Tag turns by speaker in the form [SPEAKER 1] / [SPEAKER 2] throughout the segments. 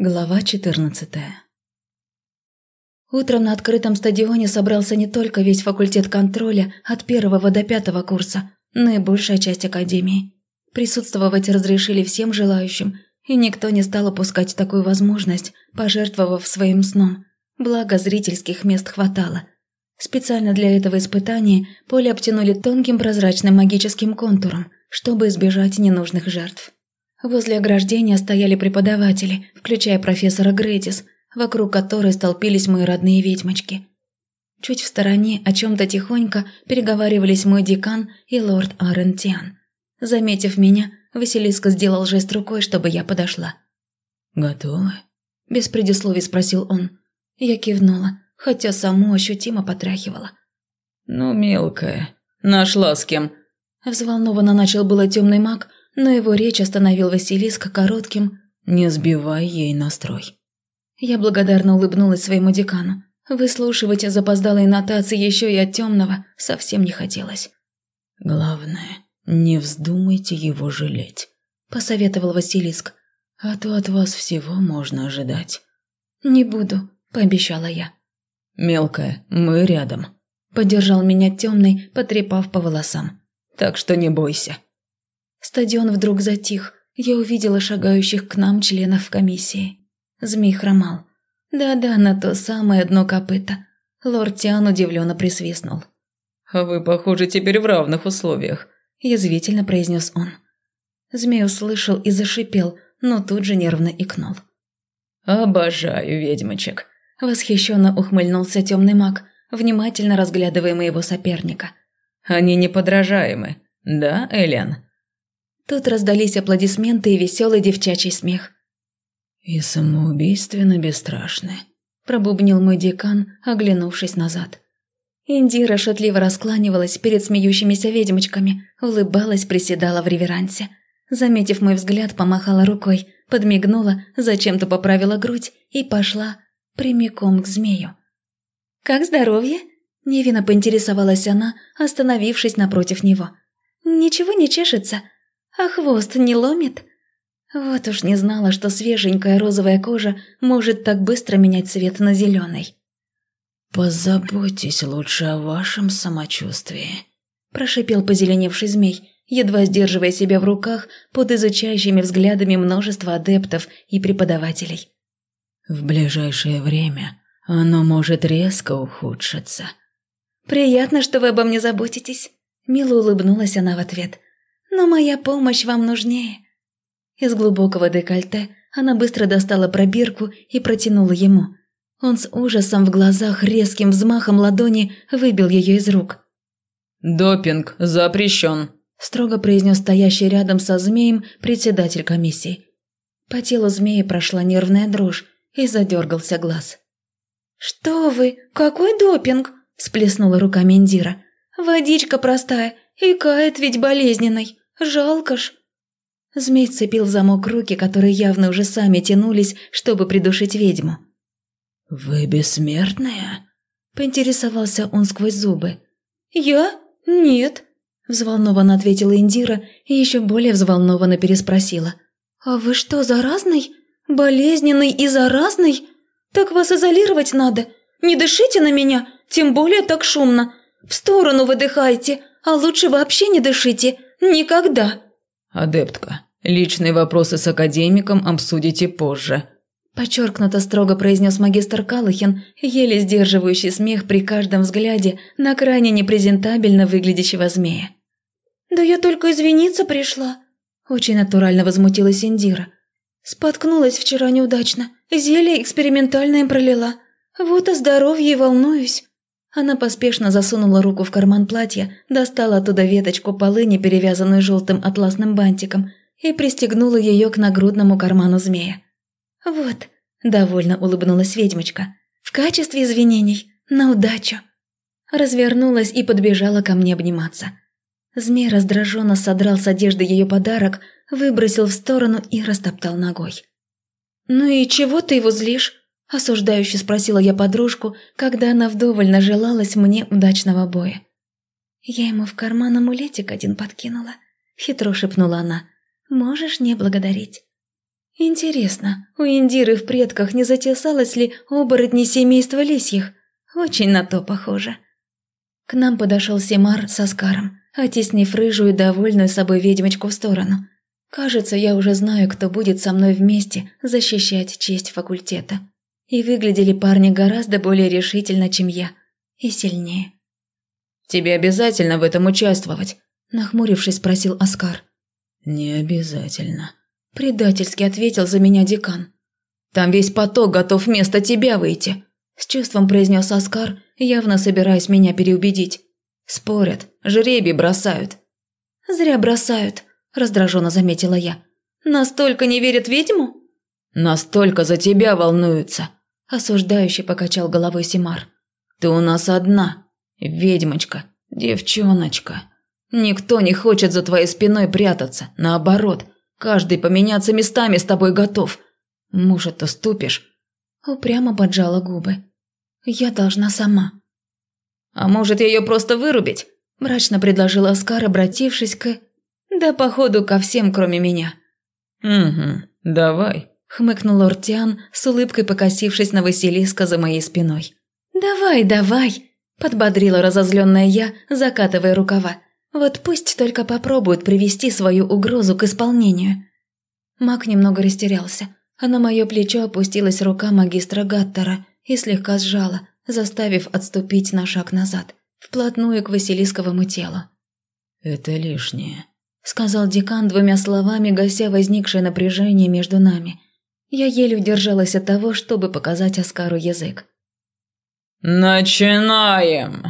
[SPEAKER 1] Глава 14 Утром на открытом стадионе собрался не только весь факультет контроля от первого до пятого курса, но и большая часть академии. Присутствовать разрешили всем желающим, и никто не стал упускать такую возможность, пожертвовав своим сном. Благо зрительских мест хватало. Специально для этого испытания поле обтянули тонким прозрачным магическим контуром, чтобы избежать ненужных жертв. Возле ограждения стояли преподаватели, включая профессора Грейдис, вокруг которой столпились мои родные ведьмочки. Чуть в стороне о чем-то тихонько переговаривались мой декан и лорд Арентиан. Заметив меня, Василиска сделал жест рукой, чтобы я подошла.
[SPEAKER 2] «Готовы?»
[SPEAKER 1] – без предисловий спросил он. Я кивнула, хотя саму ощутимо потряхивала.
[SPEAKER 2] «Ну, мелкая, нашла с кем?»
[SPEAKER 1] Взволнованно начал было темный маг, но его речь остановил Василиск коротким «Не сбивай ей настрой». Я благодарно улыбнулась своему декану. Выслушивать запоздалые нотации еще и от темного совсем не хотелось.
[SPEAKER 2] «Главное, не вздумайте его жалеть», – посоветовал Василиск. «А то от вас всего можно ожидать».
[SPEAKER 1] «Не буду», – пообещала я.
[SPEAKER 2] «Мелкая, мы рядом», –
[SPEAKER 1] поддержал меня темный, потрепав по волосам.
[SPEAKER 2] «Так что не бойся».
[SPEAKER 1] Стадион вдруг затих. Я увидела шагающих к нам членов комиссии. Змей хромал. Да-да, на то самое дно копыта. Лорд Тиан удивленно присвистнул.
[SPEAKER 2] «Вы, похоже, теперь в равных условиях», – язвительно произнес он.
[SPEAKER 1] Змей услышал и зашипел, но тут же нервно икнул.
[SPEAKER 2] «Обожаю ведьмочек», –
[SPEAKER 1] восхищенно ухмыльнулся темный маг, внимательно разглядывая моего соперника.
[SPEAKER 2] «Они неподражаемы, да, Элен?»
[SPEAKER 1] Тут раздались аплодисменты и веселый девчачий смех.
[SPEAKER 2] «И самоубийственно бесстрашны», –
[SPEAKER 1] пробубнил мой декан, оглянувшись назад. Индира шутливо раскланивалась перед смеющимися ведьмочками, улыбалась, приседала в реверансе. Заметив мой взгляд, помахала рукой, подмигнула, зачем-то поправила грудь и пошла прямиком к змею. «Как здоровье?» – невинно поинтересовалась она, остановившись напротив него. «Ничего не чешется?» А хвост не ломит? Вот уж не знала, что свеженькая розовая кожа может так быстро менять цвет на зеленый.
[SPEAKER 2] «Позаботьтесь лучше о вашем самочувствии», – прошипел позеленевший змей, едва сдерживая себя в руках под изучающими взглядами множества адептов и преподавателей. «В ближайшее время оно может резко ухудшиться».
[SPEAKER 1] «Приятно, что вы обо мне заботитесь», – мило улыбнулась она в ответ – но моя помощь вам нужнее». Из глубокого декольте она быстро достала пробирку и протянула ему. Он с ужасом в глазах резким взмахом ладони выбил ее из рук.
[SPEAKER 2] «Допинг запрещен», – строго произнес стоящий рядом со змеем председатель комиссии.
[SPEAKER 1] По телу змеи прошла нервная дрожь и задергался глаз. «Что вы? Какой допинг?» – сплеснула руками Индира. «Водичка простая и кает ведь болезненной. Жалко ж. Змей цепил в замок руки, которые явно уже сами тянулись, чтобы придушить ведьму.
[SPEAKER 2] «Вы бессмертная?» – поинтересовался он сквозь зубы.
[SPEAKER 1] «Я? Нет», – взволнованно ответила Индира и еще более взволнованно переспросила. «А вы что, заразный? Болезненный и заразный? Так вас изолировать надо. Не дышите на меня, тем более так шумно. В сторону выдыхайте, а лучше вообще не дышите. Никогда!»
[SPEAKER 2] «Адептка, личные вопросы с академиком обсудите позже», –
[SPEAKER 1] подчеркнуто строго произнес магистр Калахин, еле сдерживающий смех при каждом взгляде на крайне непрезентабельно выглядящего змея. «Да я только извиниться пришла», – очень натурально возмутилась Индира. «Споткнулась вчера неудачно, зелье экспериментальное пролила. Вот о здоровье и волнуюсь». Она поспешно засунула руку в карман платья, достала оттуда веточку полыни, перевязанную желтым атласным бантиком, и пристегнула ее к нагрудному карману змея. «Вот», – довольно улыбнулась ведьмочка, – «в качестве извинений, на удачу». Развернулась и подбежала ко мне обниматься. Змей раздраженно содрал с одежды ее подарок, выбросил в сторону и растоптал ногой. «Ну и чего ты его злишь?» – осуждающе спросила я подружку, когда она вдоволь нажелалась мне удачного боя. «Я ему в карман амулетик один подкинула», – хитро шепнула она. «Можешь не благодарить». Интересно, у Индиры в предках не затесалось ли оборотни семейства лисьих? Очень на то похоже. К нам подошел Семар с Аскаром, оттеснив рыжую довольную собой ведьмочку в сторону. Кажется, я уже знаю, кто будет со мной вместе защищать честь факультета. И выглядели парни гораздо более решительно, чем я. И сильнее.
[SPEAKER 2] «Тебе обязательно в этом участвовать?»
[SPEAKER 1] Нахмурившись, спросил Оскар.
[SPEAKER 2] «Не обязательно», –
[SPEAKER 1] предательски ответил за меня декан.
[SPEAKER 2] «Там весь поток готов вместо тебя выйти», – с чувством произнес Оскар, явно собираясь меня переубедить. «Спорят, жребий бросают».
[SPEAKER 1] «Зря бросают», – раздраженно заметила я. «Настолько не верят ведьму?»
[SPEAKER 2] «Настолько за тебя волнуются», –
[SPEAKER 1] осуждающе покачал головой Симар.
[SPEAKER 2] «Ты у нас одна, ведьмочка, девчоночка». Никто не хочет за твоей спиной прятаться. Наоборот, каждый поменяться местами с тобой готов. Может, уступишь?»
[SPEAKER 1] Упрямо поджала губы. «Я должна сама».
[SPEAKER 2] «А может, ее просто вырубить?»
[SPEAKER 1] Мрачно предложил Оскар, обратившись к... Да, походу, ко всем, кроме меня.
[SPEAKER 2] «Угу, давай», –
[SPEAKER 1] хмыкнул лорд Тиан, с улыбкой покосившись на Василиска за моей спиной. «Давай, давай», – подбодрила разозленная я, закатывая рукава. Вот пусть только попробует привести свою угрозу к исполнению. Маг немного растерялся, а на мое плечо опустилась рука магистра Гаттера и слегка сжала, заставив отступить на шаг назад, вплотную к Василисковому телу.
[SPEAKER 2] «Это лишнее», –
[SPEAKER 1] сказал декан двумя словами, гася возникшее напряжение между нами. Я еле удержалась от того, чтобы показать Оскару язык.
[SPEAKER 2] «Начинаем!»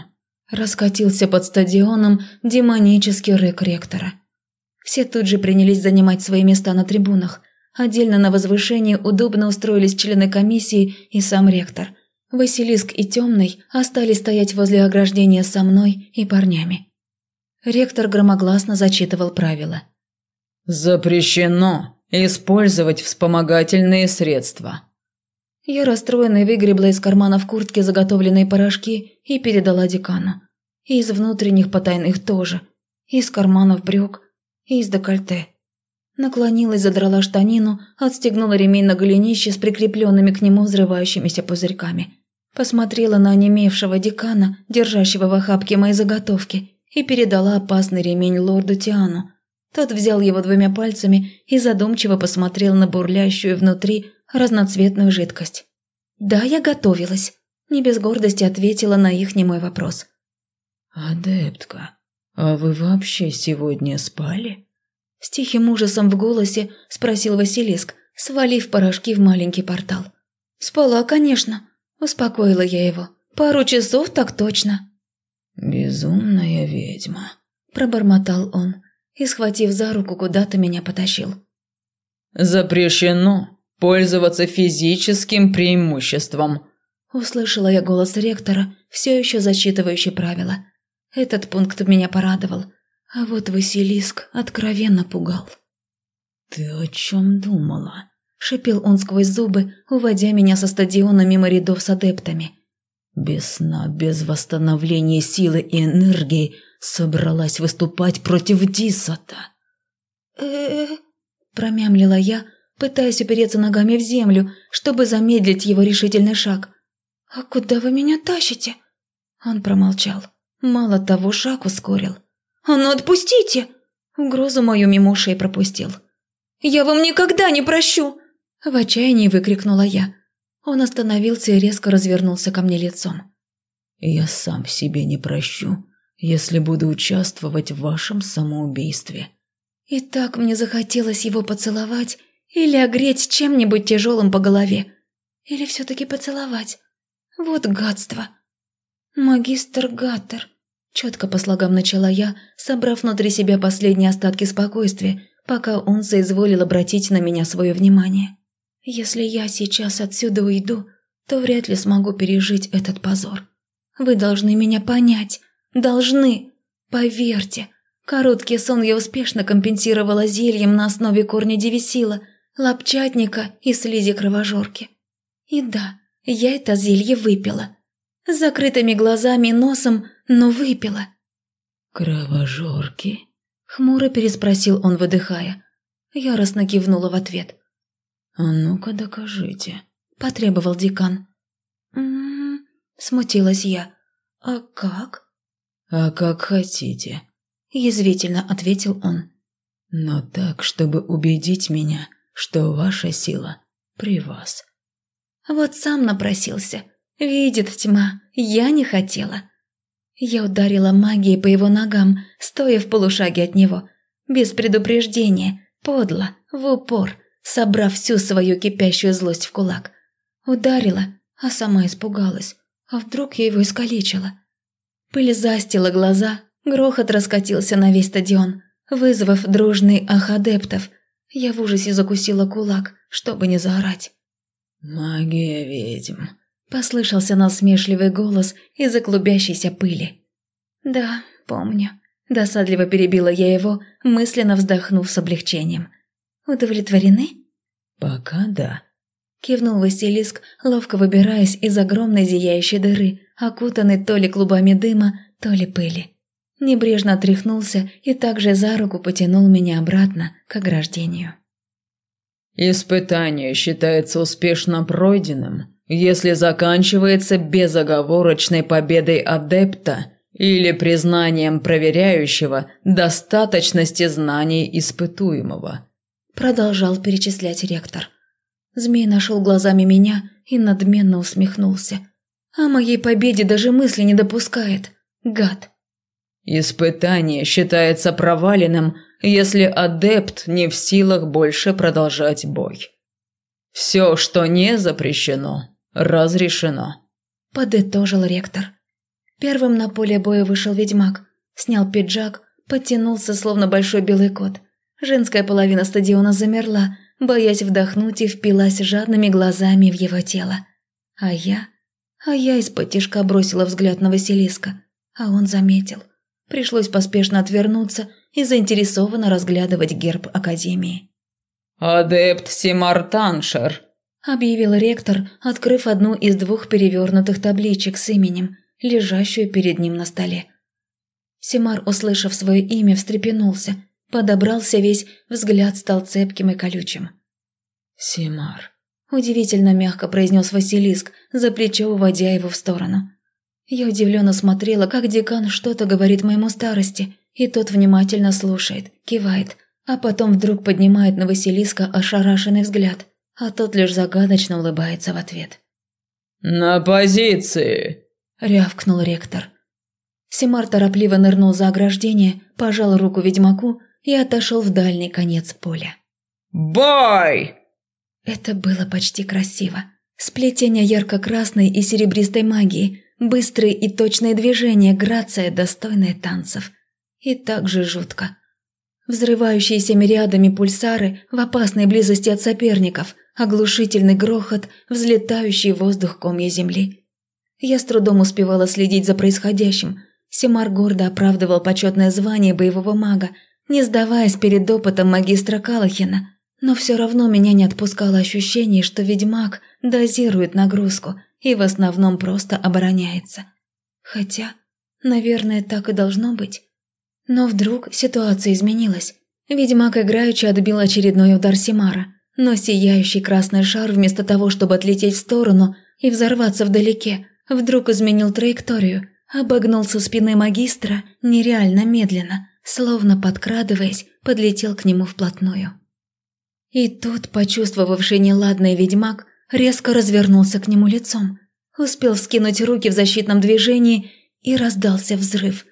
[SPEAKER 1] Раскатился под стадионом демонический рык ректора. Все тут же принялись занимать свои места на трибунах. Отдельно на возвышении удобно устроились члены комиссии и сам ректор. Василиск и Темный остались стоять возле ограждения со мной и парнями. Ректор громогласно зачитывал правила.
[SPEAKER 2] «Запрещено использовать вспомогательные средства.
[SPEAKER 1] Я расстроенной выгребла из кармана в куртке заготовленные порошки и передала декану. И из внутренних потайных тоже. Из карманов брюк, из декольте. Наклонилась, задрала штанину, отстегнула ремень на голенище с прикрепленными к нему взрывающимися пузырьками. Посмотрела на онемевшего декана, держащего в охапке мои заготовки, и передала опасный ремень лорду Тиану. Тот взял его двумя пальцами и задумчиво посмотрел на бурлящую внутри разноцветную жидкость. «Да, я готовилась», – не без гордости ответила на их немой вопрос.
[SPEAKER 2] «Адептка, а вы вообще сегодня спали?»
[SPEAKER 1] С тихим ужасом в голосе спросил Василиск, свалив порошки в маленький портал. «Спала, конечно», – успокоила я его. «Пару часов так точно».
[SPEAKER 2] «Безумная ведьма», –
[SPEAKER 1] пробормотал он и, схватив за руку, куда-то меня потащил.
[SPEAKER 2] «Запрещено пользоваться физическим преимуществом», –
[SPEAKER 1] услышала я голос ректора, все еще зачитывающий правила. Этот пункт меня порадовал, а вот Василиск откровенно пугал.
[SPEAKER 2] «Ты о чем думала?»
[SPEAKER 1] – шипел он сквозь зубы, уводя меня со стадиона мимо рядов с адептами.
[SPEAKER 2] «Без сна, без восстановления силы и энергии собралась выступать против Дисата».
[SPEAKER 1] «Э-э-э», промямлила я, пытаясь упереться ногами в землю, чтобы замедлить его решительный шаг. «А куда вы меня тащите?» Он промолчал. Мало того, шаг ускорил. «А ну отпустите!» Угрозу мою мимо ушей пропустил. «Я вам никогда не прощу!» В отчаянии выкрикнула я. Он остановился и резко развернулся ко мне лицом.
[SPEAKER 2] «Я сам себе не прощу, если буду участвовать в вашем самоубийстве».
[SPEAKER 1] И так мне захотелось его поцеловать или огреть чем-нибудь тяжелым по голове. Или все-таки поцеловать. Вот гадство. Магистр Гаттер. Четко по слогам начала я, собрав внутри себя последние остатки спокойствия, пока он соизволил обратить на меня свое внимание. Если я сейчас отсюда уйду, то вряд ли смогу пережить этот позор. Вы должны меня понять. Должны. Поверьте. Короткий сон я успешно компенсировала зельем на основе корня девисила, лапчатника и слизи кровожорки. И да, я это зелье выпила. С закрытыми глазами и носом, но выпила.
[SPEAKER 2] «Кровожорки?»
[SPEAKER 1] – хмуро переспросил он, выдыхая. Яростно кивнула в ответ.
[SPEAKER 2] «А ну-ка докажите», –
[SPEAKER 1] потребовал декан. «М-м-м», смутилась я. «А как?»
[SPEAKER 2] «А как хотите», –
[SPEAKER 1] язвительно ответил он.
[SPEAKER 2] «Но так, чтобы убедить меня, что ваша сила при вас».
[SPEAKER 1] Вот сам напросился. Видит тьма, я не хотела. Я ударила магией по его ногам, стоя в полушаге от него. Без предупреждения, подло, в упор, собрав всю свою кипящую злость в кулак. Ударила, а сама испугалась. А вдруг я его искалечила? Пыль застила глаза, грохот раскатился на весь стадион, вызвав дружный ах адептов. Я в ужасе закусила кулак, чтобы не заорать.
[SPEAKER 2] «Магия ведьм», –
[SPEAKER 1] послышался насмешливый голос из-за клубящейся пыли. «Да, помню». Досадливо перебила я его, мысленно вздохнув с облегчением. «Удовлетворены?»
[SPEAKER 2] «Пока да», –
[SPEAKER 1] кивнул Василиск, ловко выбираясь из огромной зияющей дыры, окутанной то ли клубами дыма, то ли пыли. Небрежно отряхнулся и также за руку потянул меня обратно к ограждению.
[SPEAKER 2] «Испытание считается успешно пройденным, если заканчивается безоговорочной победой адепта или признанием проверяющего достаточности знаний испытуемого»,
[SPEAKER 1] продолжал перечислять ректор. Змей нашел глазами меня и надменно усмехнулся. О моей победе даже мысли не допускает. Гад.
[SPEAKER 2] Испытание считается проваленным, если адепт не в силах больше продолжать бой. Все, что не запрещено, разрешено.
[SPEAKER 1] Подытожил ректор. Первым на поле боя вышел ведьмак, снял пиджак, подтянулся, словно большой белый кот. Женская половина стадиона замерла, боясь вдохнуть, и впилась жадными глазами в его тело. А я... А я из-под тишка бросила взгляд на Василиска, а он заметил. Пришлось поспешно отвернуться и заинтересованно разглядывать герб Академии.
[SPEAKER 2] «Адепт Симартаншер», –
[SPEAKER 1] объявил ректор, открыв одну из двух перевернутых табличек с именем, лежащую перед ним на столе. Симар, услышав свое имя, встрепенулся, подобрался весь, взгляд стал цепким и колючим.
[SPEAKER 2] «Симар», –
[SPEAKER 1] удивительно мягко произнес Василиск, за плечо уводя его в сторону. Я удивленно смотрела, как декан что-то говорит моему старости, и тот внимательно слушает, кивает, а потом вдруг поднимает на Василиска ошарашенный взгляд, а тот лишь загадочно улыбается в ответ.
[SPEAKER 2] «На позиции!»
[SPEAKER 1] – рявкнул ректор. Симар торопливо нырнул за ограждение, пожал руку ведьмаку и отошел в дальний конец поля.
[SPEAKER 2] «Бой!»
[SPEAKER 1] Это было почти красиво. Сплетение ярко-красной и серебристой магии, быстрые и точные движения, грация, достойная танцев. И так же жутко. Взрывающиеся мириадами пульсары в опасной близости от соперников, оглушительный грохот, взлетающий в воздух комья земли. Я с трудом успевала следить за происходящим. Семар гордо оправдывал почетное звание боевого мага, не сдаваясь перед опытом магистра Калахина, но все равно меня не отпускало ощущение, что ведьмак дозирует нагрузку и в основном просто обороняется. Хотя, наверное, так и должно быть. Но вдруг ситуация изменилась. Ведьмак играючи отбил очередной удар Симара, но сияющий красный шар вместо того, чтобы отлететь в сторону и взорваться вдалеке, вдруг изменил траекторию, обогнул со спины магистра нереально медленно, словно подкрадываясь, подлетел к нему вплотную. И тут, почувствовавший неладный ведьмак, резко развернулся к нему лицом, успел вскинуть руки в защитном движении и раздался взрыв,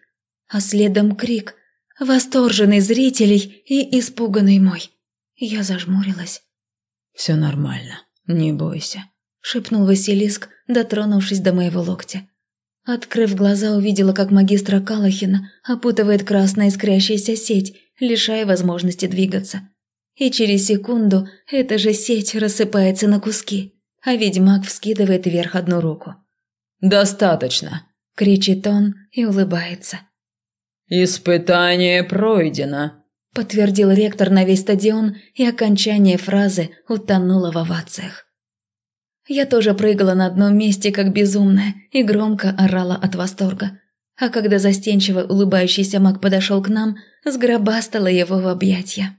[SPEAKER 1] а следом крик, восторженный зрителей и испуганный мой. Я зажмурилась.
[SPEAKER 2] «Все нормально, не бойся», –
[SPEAKER 1] шепнул Василиск, дотронувшись до моего локтя. Открыв глаза, увидела, как магистра Калахина опутывает красная искрящаяся сеть, лишая возможности двигаться. И через секунду эта же сеть рассыпается на куски, а ведьмак вскидывает вверх одну руку.
[SPEAKER 2] «Достаточно!»
[SPEAKER 1] – кричит он и улыбается.
[SPEAKER 2] «Испытание пройдено», –
[SPEAKER 1] подтвердил ректор на весь стадион, и окончание фразы утонуло в овациях. Я тоже прыгала на одном месте, как безумная, и громко орала от восторга. А когда застенчиво улыбающийся маг подошел к нам, сгробастала его в объятья.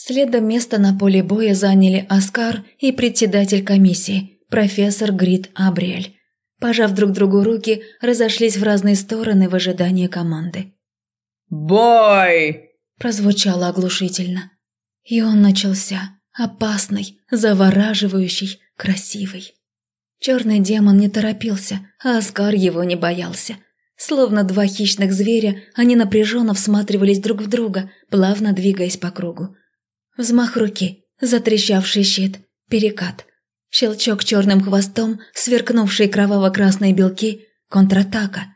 [SPEAKER 1] Следом место на поле боя заняли Оскар и председатель комиссии, профессор Грит Абриэль. Пожав друг другу руки, разошлись в разные стороны в ожидании команды.
[SPEAKER 3] «Бой!»
[SPEAKER 1] – прозвучало оглушительно. И он начался, опасный, завораживающий, красивый. Черный демон не торопился, а Оскар его не боялся. Словно два хищных зверя, они напряженно всматривались друг в друга, плавно двигаясь по кругу. Взмах руки, затрещавший щит, перекат. Щелчок черным хвостом, сверкнувшие кроваво-красные белки, контратака.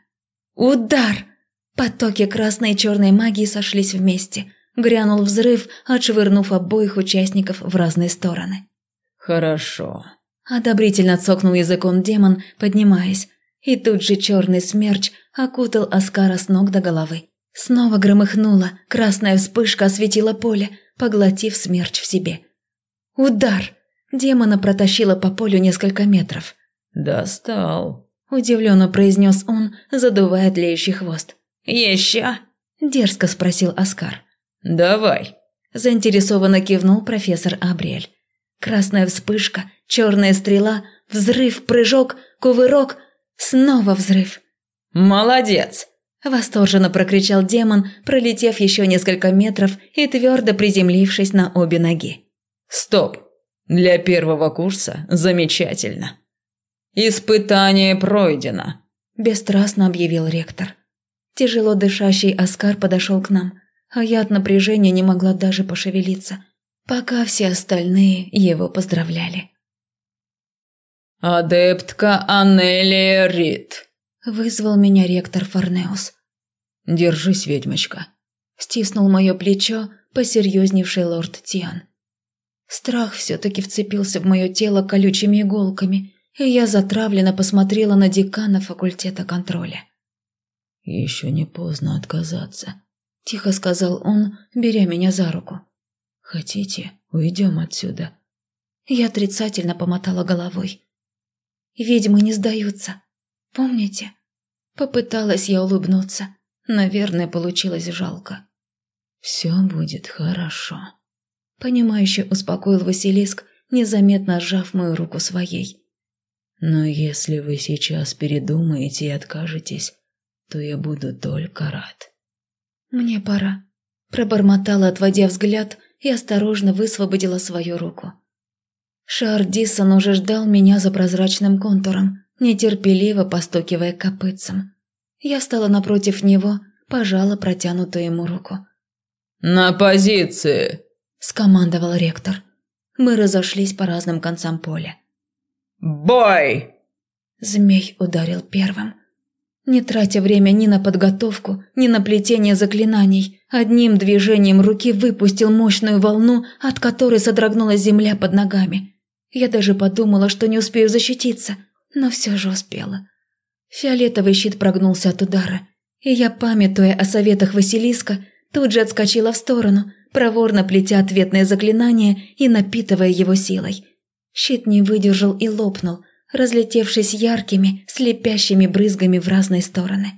[SPEAKER 1] Удар! Потоки красной и черной магии сошлись вместе. Грянул взрыв, отшвырнув обоих участников в разные стороны.
[SPEAKER 3] «Хорошо», –
[SPEAKER 1] одобрительно цокнул языком демон, поднимаясь. И тут же черный смерч окутал Аскара с ног до головы. Снова громыхнуло, красная вспышка осветила поле, поглотив смерч в себе. Удар! Демона протащило по полю несколько метров.
[SPEAKER 3] «Достал», –
[SPEAKER 1] удивленно произнес он, задувая тлеющий хвост.
[SPEAKER 3] «Еще?»
[SPEAKER 1] – дерзко спросил Оскар.
[SPEAKER 3] «Давай», –
[SPEAKER 1] заинтересованно кивнул профессор Абриэль. Красная вспышка, черная стрела, взрыв, прыжок, кувырок, снова взрыв.
[SPEAKER 3] «Молодец!»
[SPEAKER 1] Восторженно прокричал демон, пролетев еще несколько метров и твердо приземлившись на обе ноги.
[SPEAKER 3] «Стоп! Для первого курса замечательно!» «Испытание пройдено!»
[SPEAKER 1] – бесстрастно объявил ректор. Тяжело дышащий Оскар подошел к нам, а я от напряжения не могла даже пошевелиться, пока все остальные его поздравляли.
[SPEAKER 3] «Адептка Аннелия Рид»,
[SPEAKER 1] Вызвал меня ректор Форнеус.
[SPEAKER 3] «Держись, ведьмочка», –
[SPEAKER 1] стиснул мое плечо посерьезневший лорд Тиан. Страх все-таки вцепился в мое тело колючими иголками, и я затравленно посмотрела на декана факультета контроля.
[SPEAKER 2] «Еще не поздно отказаться», –
[SPEAKER 1] тихо сказал он, беря меня за руку.
[SPEAKER 2] «Хотите, уйдем отсюда?»
[SPEAKER 1] Я отрицательно помотала головой. «Ведьмы не сдаются. Помните?» Попыталась я улыбнуться. Наверное, получилось жалко.
[SPEAKER 2] «Все будет хорошо», —
[SPEAKER 1] понимающе успокоил Василиск, незаметно сжав мою руку своей.
[SPEAKER 2] «Но если вы сейчас передумаете и откажетесь, то я буду только рад».
[SPEAKER 1] «Мне пора», — пробормотала, отводя взгляд, и осторожно высвободила свою руку. Шар Диссон уже ждал меня за прозрачным контуром, нетерпеливо постукивая копытцем. Я встала напротив него, пожала протянутую ему руку.
[SPEAKER 3] «На позиции!»
[SPEAKER 1] – скомандовал ректор. Мы разошлись по разным концам поля.
[SPEAKER 3] «Бой!»
[SPEAKER 1] Змей ударил первым. Не тратя время ни на подготовку, ни на плетение заклинаний, одним движением руки выпустил мощную волну, от которой содрогнулась земля под ногами. Я даже подумала, что не успею защититься – но все же успела. Фиолетовый щит прогнулся от удара, и я, памятуя о советах Василиска, тут же отскочила в сторону, проворно плетя ответное заклинание и напитывая его силой. Щит не выдержал и лопнул, разлетевшись яркими, слепящими брызгами в разные стороны.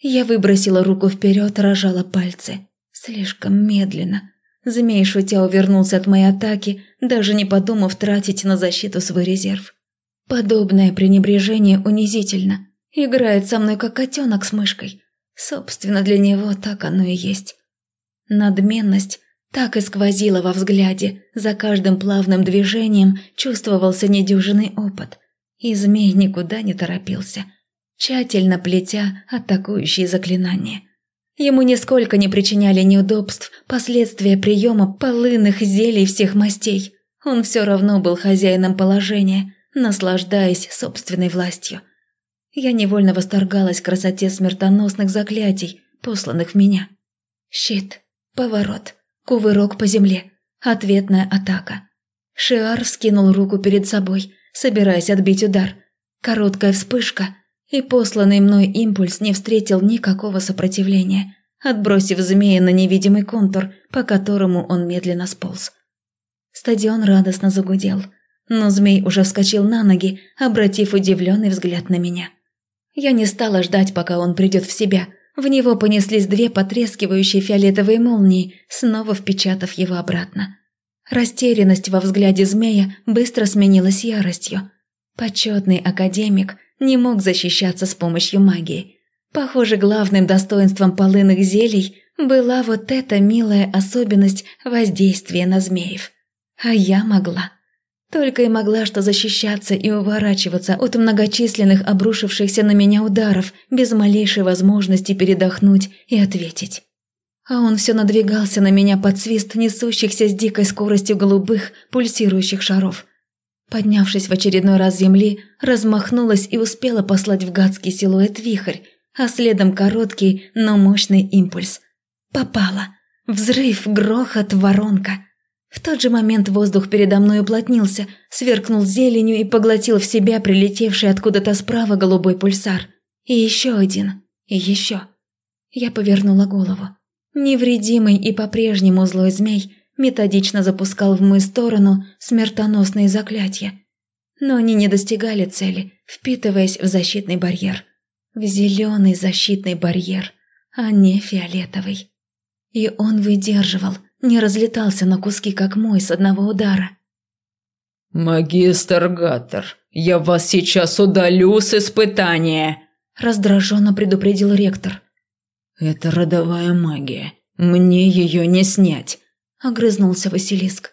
[SPEAKER 1] Я выбросила руку вперед, рожала пальцы. Слишком медленно. Змей, шутя, увернулся от моей атаки, даже не подумав тратить на защиту свой резерв. Подобное пренебрежение унизительно. Играет со мной как котенок с мышкой. Собственно, для него так оно и есть. Надменность так и сквозила во взгляде, за каждым плавным движением чувствовался недюжинный опыт. И змей никуда не торопился, тщательно плетя атакующие заклинания. Ему нисколько не причиняли неудобств последствия приема полынных зелий всех мастей. Он все равно был хозяином положения – наслаждаясь собственной властью. Я невольно восторгалась красоте смертоносных заклятий, посланных в меня. Щит, поворот, кувырок по земле, ответная атака. Шиар вскинул руку перед собой, собираясь отбить удар. Короткая вспышка, и посланный мной импульс не встретил никакого сопротивления, отбросив змея на невидимый контур, по которому он медленно сполз. Стадион радостно загудел – но змей уже вскочил на ноги, обратив удивленный взгляд на меня. Я не стала ждать, пока он придет в себя, В него понеслись две потрескивающие фиолетовые молнии, снова впечатав его обратно. Растерянность во взгляде змея быстро сменилась яростью. Почетный академик не мог защищаться с помощью магии. Похоже, главным достоинством полынных зелий была вот эта милая особенность воздействия на змеев. А я могла. Только и могла что защищаться и уворачиваться от многочисленных обрушившихся на меня ударов, без малейшей возможности передохнуть и ответить. А он все надвигался на меня под свист несущихся с дикой скоростью голубых, пульсирующих шаров. Поднявшись в очередной раз земли, размахнулась и успела послать в гадский силуэт вихрь, а следом короткий, но мощный импульс. Попала. Взрыв, грохот, воронка – в тот же момент воздух передо мной уплотнился, сверкнул зеленью и поглотил в себя прилетевший откуда-то справа голубой пульсар. И еще один. И еще. Я повернула голову. Невредимый и по-прежнему злой змей методично запускал в мою сторону смертоносные заклятия. Но они не достигали цели, впитываясь в защитный барьер. В зеленый защитный барьер, а не фиолетовый. И он выдерживал – не разлетался на куски, как мой, с одного удара.
[SPEAKER 3] «Магистр Гаттер, я вас сейчас удалю с испытания!»
[SPEAKER 1] Раздраженно предупредил ректор.
[SPEAKER 3] «Это родовая магия. Мне ее не снять», – огрызнулся Василиск.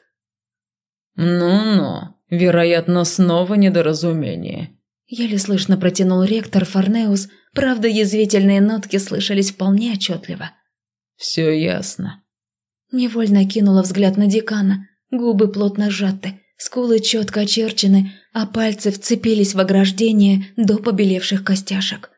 [SPEAKER 3] «Ну-ну, вероятно, снова недоразумение».
[SPEAKER 1] Еле слышно протянул ректор Форнеус, правда, язвительные нотки слышались вполне отчетливо.
[SPEAKER 3] «Все ясно.
[SPEAKER 1] Невольно кинула взгляд на декана. Губы плотно сжаты, скулы четко очерчены, а пальцы вцепились в ограждение до побелевших костяшек.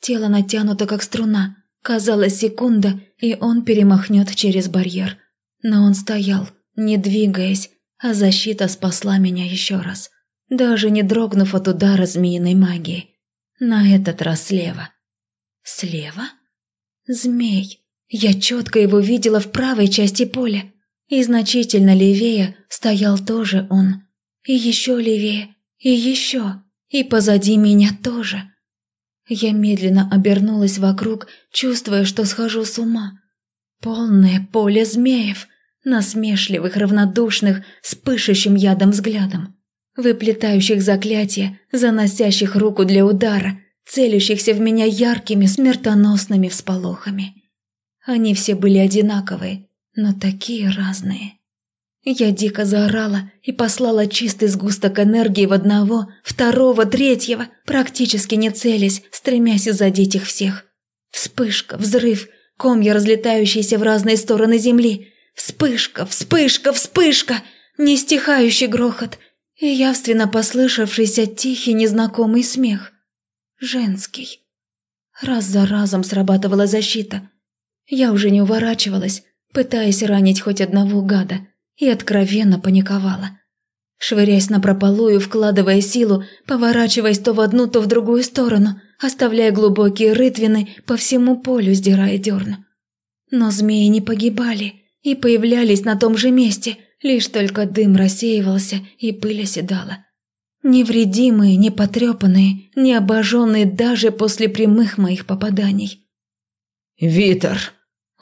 [SPEAKER 1] Тело натянуто, как струна. Казалось, секунда, и он перемахнет через барьер. Но он стоял, не двигаясь, а защита спасла меня еще раз. Даже не дрогнув от удара змеиной магии. На этот раз слева. Слева? Змей. Я четко его видела в правой части поля. И значительно левее стоял тоже он. И еще левее, и еще, и позади меня тоже. Я медленно обернулась вокруг, чувствуя, что схожу с ума. Полное поле змеев, насмешливых, равнодушных, с пышущим ядом взглядом, выплетающих заклятия, заносящих руку для удара, целящихся в меня яркими смертоносными всполохами. Они все были одинаковые, но такие разные. Я дико заорала и послала чистый сгусток энергии в одного, второго, третьего, практически не целясь, стремясь задеть их всех. Вспышка, взрыв, комья, разлетающиеся в разные стороны земли. Вспышка, вспышка, вспышка, нестихающий грохот и явственно послышавшийся тихий незнакомый смех. Женский. Раз за разом срабатывала защита – я уже не уворачивалась, пытаясь ранить хоть одного гада, и откровенно паниковала. Швыряясь на прополую, вкладывая силу, поворачиваясь то в одну, то в другую сторону, оставляя глубокие рытвины по всему полю, сдирая дерну. Но змеи не погибали и появлялись на том же месте, лишь только дым рассеивался и пыль оседала. Невредимые, не потрепанные, не обожженные даже после прямых моих попаданий.
[SPEAKER 3] «Витер!» –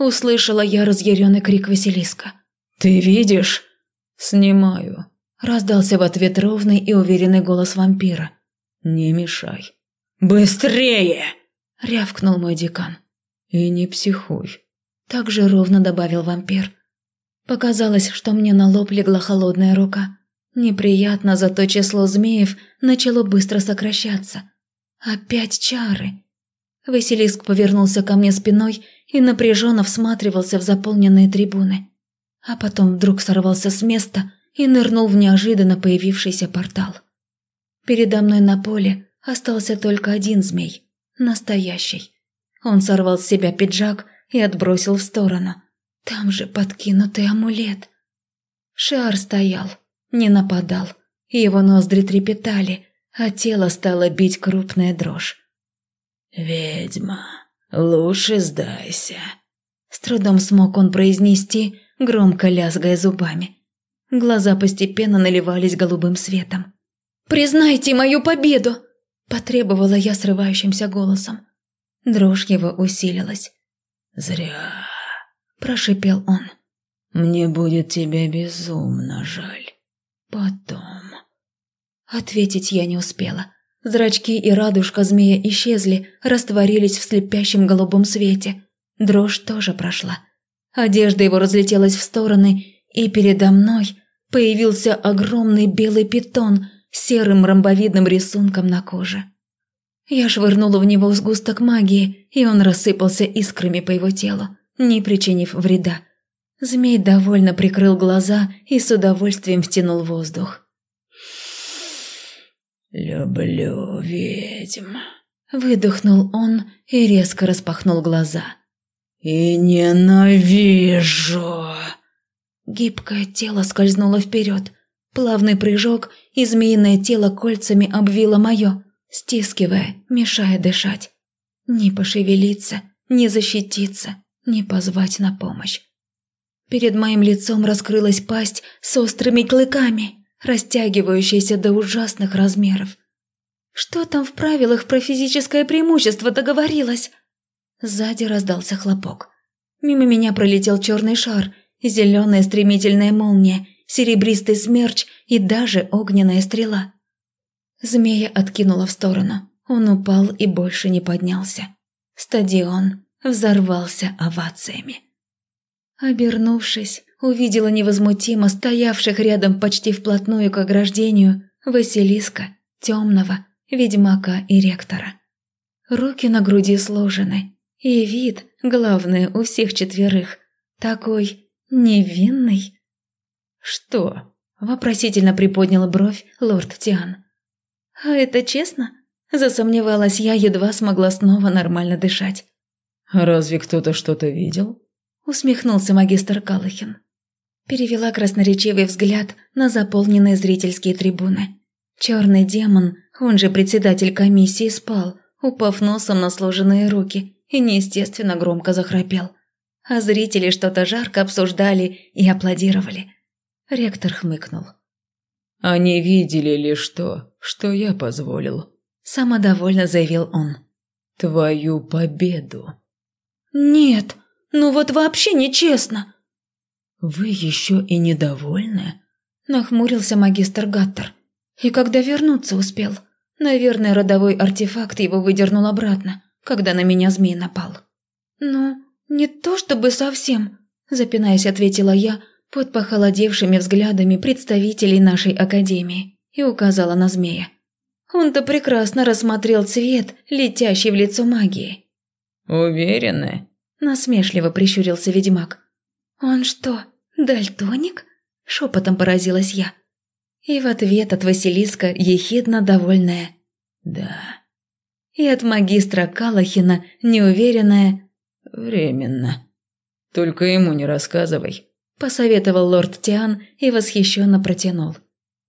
[SPEAKER 3] услышала я разъяренный крик Василиска. «Ты видишь?» «Снимаю», – раздался в ответ ровный и уверенный голос вампира. «Не мешай». «Быстрее!» – рявкнул мой декан. «И не психуй», – так же ровно добавил вампир. Показалось, что мне на лоб легла холодная рука. Неприятно, зато число змеев начало быстро сокращаться. Опять чары. Василиск повернулся ко мне спиной и напряженно всматривался в заполненные трибуны. А потом вдруг сорвался с места и нырнул в неожиданно появившийся портал. Передо мной на поле остался только один змей. Настоящий. Он сорвал с себя пиджак и отбросил в сторону. Там же подкинутый амулет. Шар стоял, не нападал. Его ноздри трепетали, а тело стало бить крупная дрожь. «Ведьма, лучше сдайся», – с трудом смог он произнести, громко лязгая зубами. Глаза постепенно наливались голубым светом.
[SPEAKER 1] «Признайте мою победу!» – потребовала я срывающимся голосом.
[SPEAKER 2] Дрожь его усилилась.
[SPEAKER 3] «Зря», –
[SPEAKER 2] прошипел он.
[SPEAKER 3] «Мне будет тебя безумно жаль. Потом...»
[SPEAKER 2] Ответить я не успела. Зрачки и радужка змея исчезли, растворились в слепящем голубом свете. Дрожь тоже прошла. Одежда его разлетелась в стороны, и передо мной появился огромный белый питон с серым ромбовидным рисунком на коже. Я швырнула в него сгусток магии, и он рассыпался искрами по его телу, не причинив вреда. Змей довольно прикрыл глаза и с удовольствием втянул воздух.
[SPEAKER 3] «Люблю ведьм», –
[SPEAKER 2] выдохнул он и резко распахнул глаза.
[SPEAKER 3] «И ненавижу!»
[SPEAKER 2] Гибкое тело скользнуло вперед. Плавный прыжок, и змеиное тело кольцами обвило мое, стискивая, мешая дышать. Не пошевелиться, не защититься, не позвать на помощь. Перед моим лицом раскрылась пасть с острыми клыками растягивающаяся до ужасных размеров. Что там в правилах про физическое преимущество договорилось? Сзади раздался хлопок. Мимо меня пролетел черный шар, зеленая стремительная молния, серебристый смерч и даже огненная стрела. Змея откинула в сторону. Он упал и больше не поднялся. Стадион взорвался овациями. Обернувшись, увидела невозмутимо стоявших рядом почти вплотную к ограждению Василиска, темного, ведьмака и ректора. Руки на груди сложены, и вид, главное, у всех четверых, такой невинный. «Что?» – вопросительно приподнял бровь лорд Тиан. «А это честно?» – засомневалась я, едва смогла снова нормально дышать.
[SPEAKER 3] «Разве кто-то что-то видел?»
[SPEAKER 2] – усмехнулся магистр Калахин. Перевела красноречивый взгляд на заполненные зрительские трибуны. Черный демон, он же председатель комиссии, спал, упав носом на сложенные руки и неестественно громко захрапел. А зрители что-то жарко обсуждали и аплодировали. Ректор хмыкнул.
[SPEAKER 3] «Они видели лишь то, что я позволил», – самодовольно заявил он. «Твою победу».
[SPEAKER 2] «Нет, ну вот вообще нечестно»,
[SPEAKER 3] «Вы еще и недовольны?»
[SPEAKER 2] – нахмурился магистр Гаттер. «И когда вернуться успел? Наверное, родовой артефакт его выдернул обратно, когда на меня змей напал». «Ну, не то чтобы совсем», – запинаясь, ответила я под похолодевшими взглядами представителей нашей академии и указала на змея. Он-то прекрасно рассмотрел цвет, летящий в лицо магии.
[SPEAKER 3] «Уверены?»
[SPEAKER 2] – насмешливо прищурился ведьмак. «Он что, «Дальтоник?» – шепотом поразилась я. И в ответ от Василиска ехидно довольная
[SPEAKER 3] «Да».
[SPEAKER 2] И от магистра Калахина неуверенная
[SPEAKER 3] «Временно». «Только ему не рассказывай», –
[SPEAKER 2] посоветовал лорд Тиан и восхищенно протянул.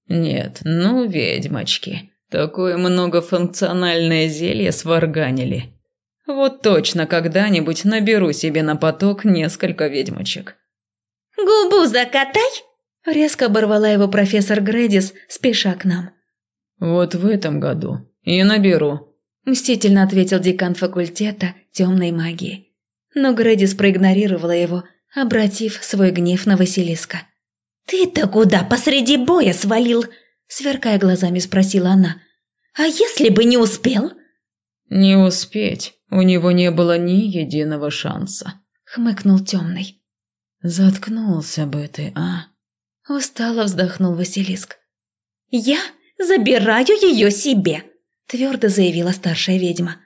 [SPEAKER 3] «Нет, ну, ведьмочки, такое многофункциональное зелье сварганили. Вот точно когда-нибудь наберу себе на поток несколько ведьмочек».
[SPEAKER 1] «Губу закатай!»
[SPEAKER 2] – резко оборвала его профессор Грэдис, спеша к нам.
[SPEAKER 3] «Вот в этом году и наберу», –
[SPEAKER 2] мстительно ответил декан факультета темной магии. Но Грэдис проигнорировала его, обратив свой гнев на Василиска.
[SPEAKER 1] «Ты-то куда посреди боя свалил?» – сверкая глазами спросила она. «А если бы не успел?»
[SPEAKER 3] «Не успеть. У него не было ни единого шанса», –
[SPEAKER 2] хмыкнул темный.
[SPEAKER 3] «Заткнулся бы ты, а?»
[SPEAKER 2] Устало вздохнул Василиск.
[SPEAKER 1] «Я забираю ее себе», –
[SPEAKER 2] твердо заявила старшая ведьма.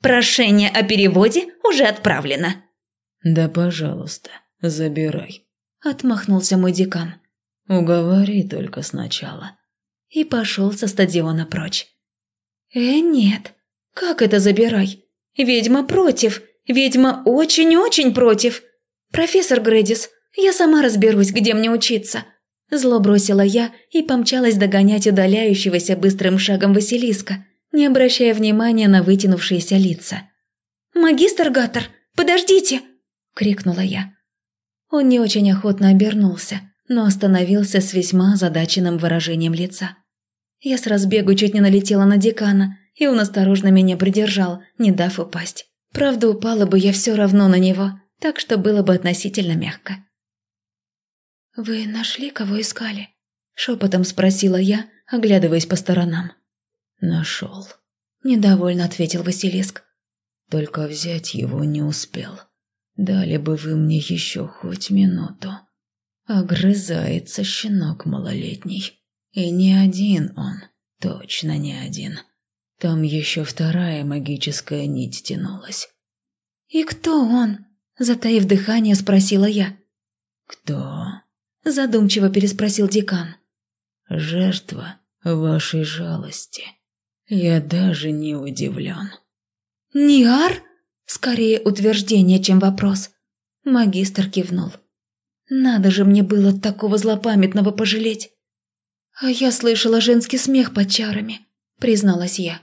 [SPEAKER 1] «Прошение о переводе уже отправлено».
[SPEAKER 3] «Да, пожалуйста, забирай», –
[SPEAKER 2] отмахнулся мой декан.
[SPEAKER 3] «Уговори только сначала».
[SPEAKER 2] И пошел со стадиона прочь. «Э, нет, как это забирай? Ведьма против, ведьма очень-очень против». «Профессор Грэдис, я сама разберусь, где мне учиться». Зло бросила я и помчалась догонять удаляющегося быстрым шагом Василиска, не обращая внимания на вытянувшиеся лица. «Магистр Гаттер, подождите!» – крикнула я. Он не очень охотно обернулся, но остановился с весьма озадаченным выражением лица. Я с разбегу чуть не налетела на декана, и он осторожно меня придержал, не дав упасть.
[SPEAKER 1] Правда, упала бы я все равно на него, так что было бы относительно мягко. «Вы нашли, кого искали?» – шепотом спросила я, оглядываясь по сторонам.
[SPEAKER 3] «Нашел», –
[SPEAKER 1] недовольно ответил Василиск.
[SPEAKER 3] «Только взять его не успел. Дали бы вы мне еще хоть минуту». Огрызается щенок малолетний. И не один он, точно не один. Там еще вторая магическая нить тянулась.
[SPEAKER 1] «И кто он?» – затаив дыхание, спросила я.
[SPEAKER 3] «Кто?»
[SPEAKER 1] – задумчиво переспросил декан.
[SPEAKER 3] «Жертва вашей жалости. Я даже не удивлен».
[SPEAKER 1] «Ниар?» – скорее утверждение, чем вопрос. Магистр кивнул. «Надо же мне было такого злопамятного пожалеть». «А я слышала женский смех под чарами», – призналась я.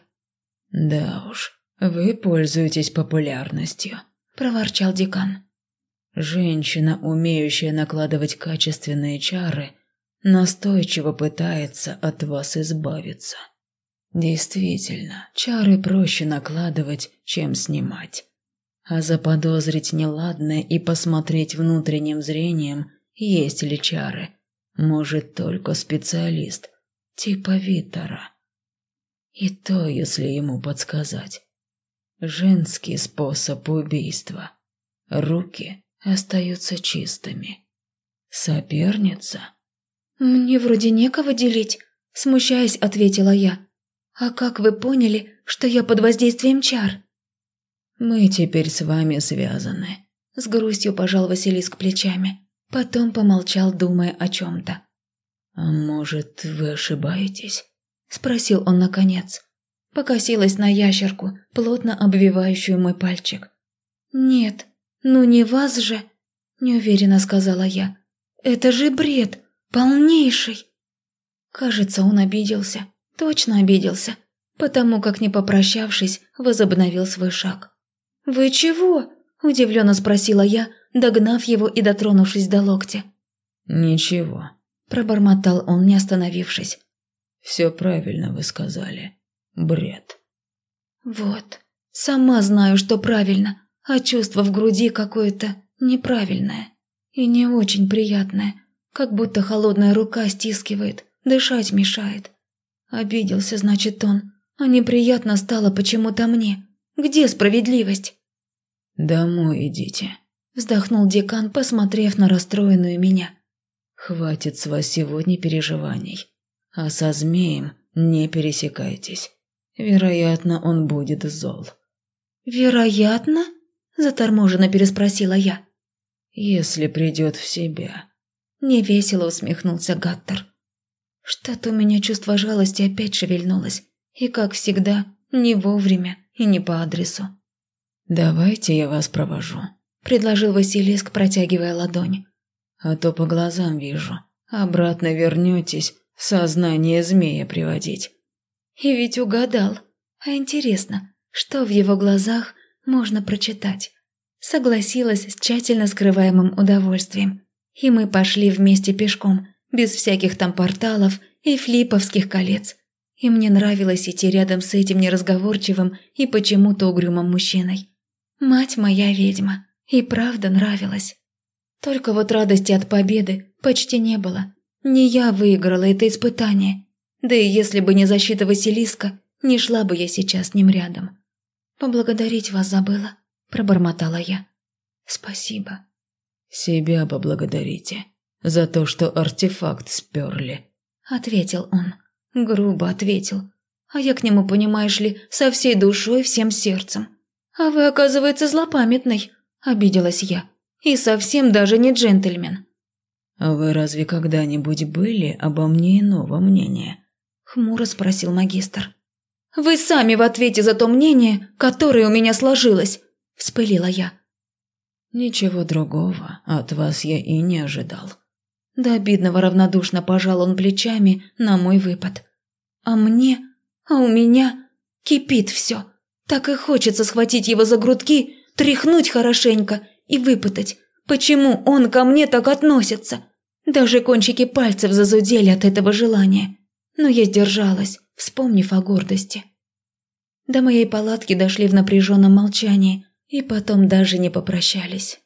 [SPEAKER 3] «Да уж, вы пользуетесь популярностью», – проворчал декан. «Женщина, умеющая накладывать качественные чары, настойчиво пытается от вас избавиться. Действительно, чары проще накладывать, чем снимать. А заподозрить неладное и посмотреть внутренним зрением, есть ли чары, может только специалист, типа Витера. И то, если ему подсказать. Женский способ убийства. Руки остаются чистыми. Соперница?
[SPEAKER 1] Мне вроде некого делить, смущаясь, ответила я. А как вы поняли, что я под воздействием чар?
[SPEAKER 3] Мы теперь с вами связаны.
[SPEAKER 1] С грустью пожал Василиск плечами. Потом помолчал, думая о чем-то.
[SPEAKER 3] «А может, вы ошибаетесь?»
[SPEAKER 1] Спросил он наконец. Покосилась на ящерку, плотно обвивающую мой пальчик. «Нет, ну не вас же!» Неуверенно сказала я. «Это же бред! Полнейший!» Кажется, он обиделся. Точно обиделся. Потому как, не попрощавшись, возобновил свой шаг. «Вы чего?» – удивленно спросила я, догнав его и дотронувшись до локтя.
[SPEAKER 3] «Ничего», – пробормотал он, не остановившись. Все правильно вы сказали. Бред.
[SPEAKER 1] Вот. Сама знаю, что правильно, а чувство в груди какое-то неправильное и не очень приятное, как будто холодная рука стискивает, дышать мешает. Обиделся, значит, он, а неприятно стало почему-то мне. Где справедливость?
[SPEAKER 3] «Домой идите», –
[SPEAKER 1] вздохнул декан, посмотрев на расстроенную меня.
[SPEAKER 3] «Хватит с вас сегодня переживаний. А со змеем не пересекайтесь. Вероятно, он будет зол.
[SPEAKER 1] «Вероятно?» – заторможенно переспросила я.
[SPEAKER 3] «Если придет в себя».
[SPEAKER 1] Невесело усмехнулся Гаттер. Что-то у меня чувство жалости опять шевельнулось. И, как всегда, не вовремя и не по адресу.
[SPEAKER 3] «Давайте я вас провожу», – предложил Василиск, протягивая ладонь. «А то по глазам вижу. Обратно вернетесь, сознание змея приводить.
[SPEAKER 1] И ведь угадал. А интересно, что в его глазах можно прочитать? Согласилась с тщательно скрываемым удовольствием. И мы пошли вместе пешком, без всяких там порталов и флиповских колец. И мне нравилось идти рядом с этим неразговорчивым и почему-то угрюмым мужчиной. Мать моя ведьма. И правда нравилась. Только вот радости от победы почти не было. Не я выиграла это испытание. Да и если бы не защита Василиска, не шла бы я сейчас с ним рядом. «Поблагодарить вас забыла», – пробормотала я. «Спасибо».
[SPEAKER 3] «Себя поблагодарите за то, что артефакт сперли», –
[SPEAKER 1] ответил он. Грубо ответил. А я к нему, понимаешь ли, со всей душой, всем сердцем. «А вы, оказывается, злопамятный», – обиделась я. «И совсем даже не джентльмен».
[SPEAKER 3] «А вы разве когда-нибудь были обо мне иного мнения?» – хмуро спросил магистр.
[SPEAKER 1] «Вы сами в ответе за то мнение, которое у меня сложилось», – вспылила я.
[SPEAKER 3] «Ничего другого от вас я и не ожидал».
[SPEAKER 1] До обидного равнодушно пожал он плечами на мой выпад. «А мне? А у меня? Кипит все. Так и хочется схватить его за грудки, тряхнуть хорошенько и выпытать, почему он ко мне так относится. Даже кончики пальцев зазудели от этого желания. Но я сдержалась, вспомнив о гордости. До моей палатки дошли в напряженном молчании, и потом даже не попрощались.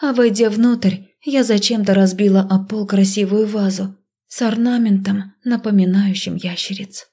[SPEAKER 1] А войдя внутрь, я зачем-то разбила о пол красивую вазу с орнаментом, напоминающим ящериц.